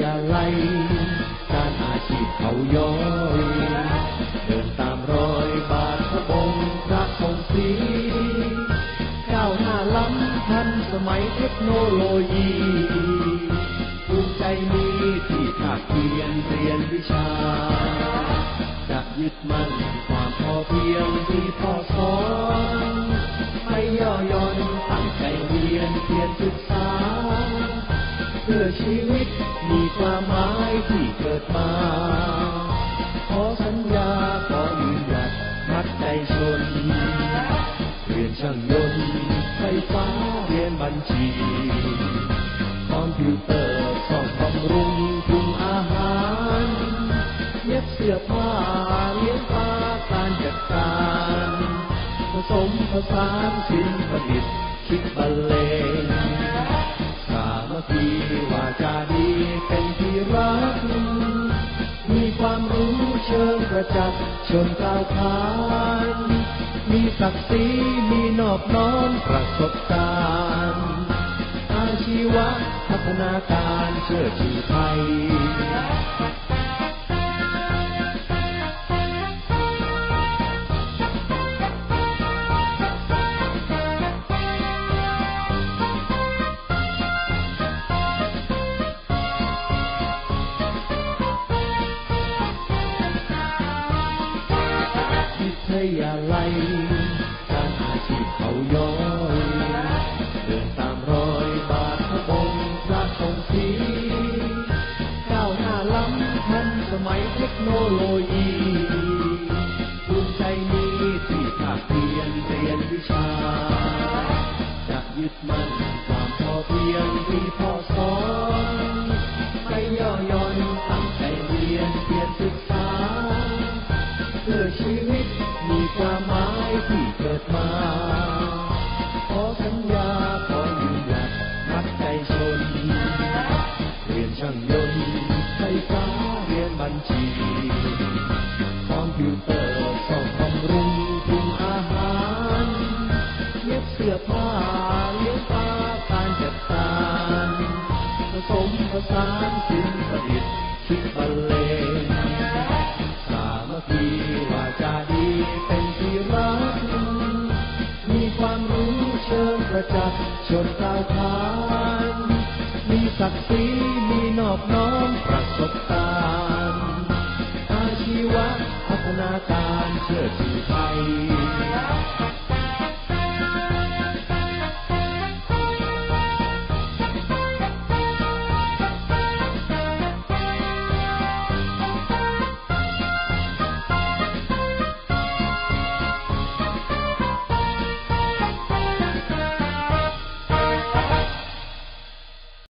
ยาลัยการอาชีพเขาย้อยเดินตามรอยบาทพระองค์พระทงศรีก้าวหน้าล้ำทันสมัยเทคโนโลยีภูมิใจมีที่ภาคเพียนเรียนวิชาจะยึดมั่นความพอเพียงที่พ่อสอนไม่ย่อย่อนตั้งใจเรียนเพียรศึกษาเพื่อชีวิต มีความหมายที่เกิดมา ขอสัญญาขอยืนหยัดมัดใจชน เรียนช่างยนต์ไฟฟ้าเรียนบัญชีคอมพิวเตอร์ซ่อมบำรุงปรุงอาหารเย็บเสื้อผ้าเลี้ยงปลาการจัดการ ผสมผสานศิลปดิษฐ์คิดบรรเลง รัก มีความรู้เชิงประจักษ์ชนกล่าวขานมีศักดิ์ศรีมีนอบน้อมประสบการณ์ อาชีวะพัฒนาการเชื่อชูไทย ลัยการอาชีพเขาย้อยเดินตามรอยบาทพระองค์พระทรงศรีก้าวหน้าล้ำทันสมัยเทคโนโลยีภูมิใจมีที่ภาคเพียนเรียนวิชาจะยึดมั่นความพอเพียงที่ ที่เกิดมาขอสัญญาขอยืนหยัดมัดใจชน เรียนช่างยนต์ไฟฟ้าเรียนบัญชีคอมพิวเตอร์ซ่อมบำรุงปรุงอาหารเย็บเสื้อผ้าเลี้ยงปลาการจัดการผสมผสานศิล ประจักษ์ชนกล่าวขานมีศักดิ์ศรีมีนอบน้อมประสบการณ์อาชีวะพัฒนาการเชื่อชูไทย